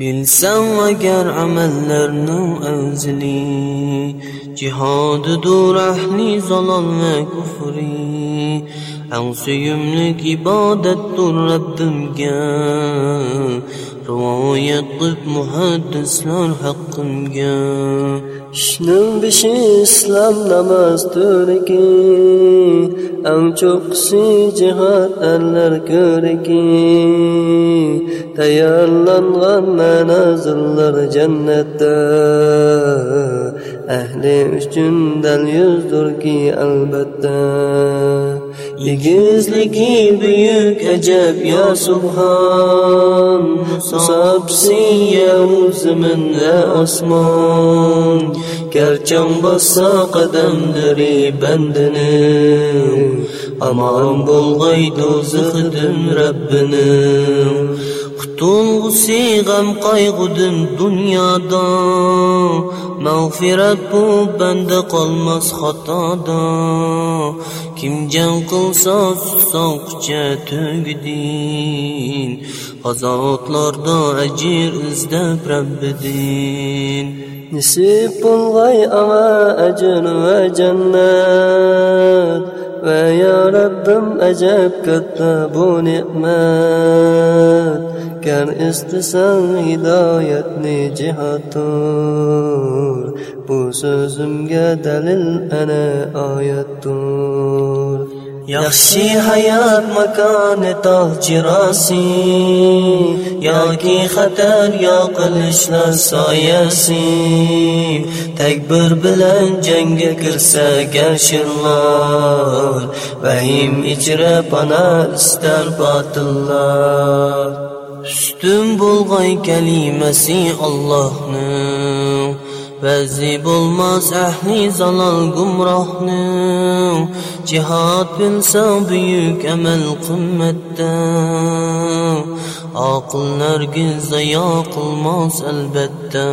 bilsam agar amallarni avzili Jihodidur ahli zalol va kufri Ang suyumlik ibodatdur Rabbimga Rivoyat qilib muhaddislar haqqimga. Ishning bishi islom namoz turiki Ang cho'qqisi jihod erlar ko'riki. Tayyorlangan manazillar jannatda. Ahli uchun dal yuzdurki albatta. Egizligi buyuk ajab ya subhan. Musabsi yeru zamin va osmon garcham bossa qadamlari bandini. Aman bo'lg'ay do'zaxidan rabbini Tuğsi gəm qayğudun dünyada. Məğfirət bu bəndə qalmaz xatada Kim can qılsa soqca tüngdin Qazotlarda əcir izləb Rəbbidin. Nisib bulğay ana əcr və cənnət Va ya Rabbim ajab katta bu ne'mat Kar istasan hidoyatni jihatdur Bu so'zimga dalil ana oyatdur Yaxshi hayot makoni tog' jirosi yoki xatar yoqilishlar soyasi. Takbir bilan jangga kirsa garshirlar vahim ichra pana istar botillar. Ustun bo'lg'ay kalimasi ollohni Vazi bo'lmas ahli zalal gumrohning Jihad bilsa buyuk amal qimmatda Aqllargiz zayo qilmas albatta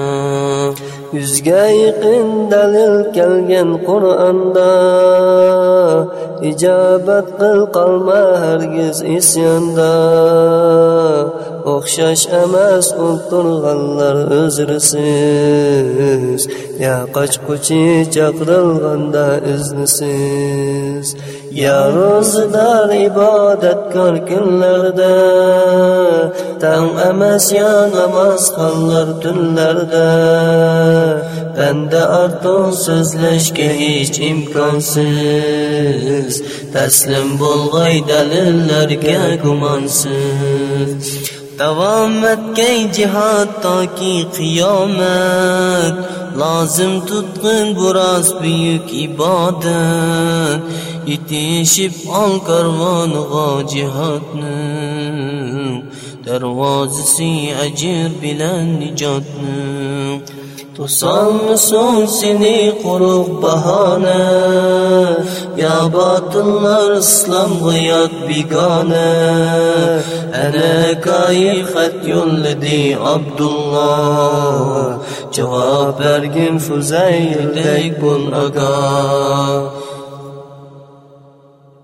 Yuzga yaqin dalil kelgan Qur'onda ijobat qil qolma hargiz isyonda o'xshash emas o'ltirganlar o'zrisiz ya qochquchi chaqirilganda iznisiz ya ro'zidor ibodatkor kunlarda tang emas ya namoz qillar tunlarda. Banda ortiq so'zlashga hech imkonsiz taslim bo'lg'ay dalillarga gumonsiz. Davom etgay jihod toki qiyomat lozim tutqin buroz buyuk ibodat yetishib ol karvoniga jihodni darvozasi ajr bilan nijotni To'solmisun seni quruq bahona Ya batıllar İslam g'iyot begona Ana koyi xat yo'lladi Abdullah. Javob bergin Fuzaylday bo'l aga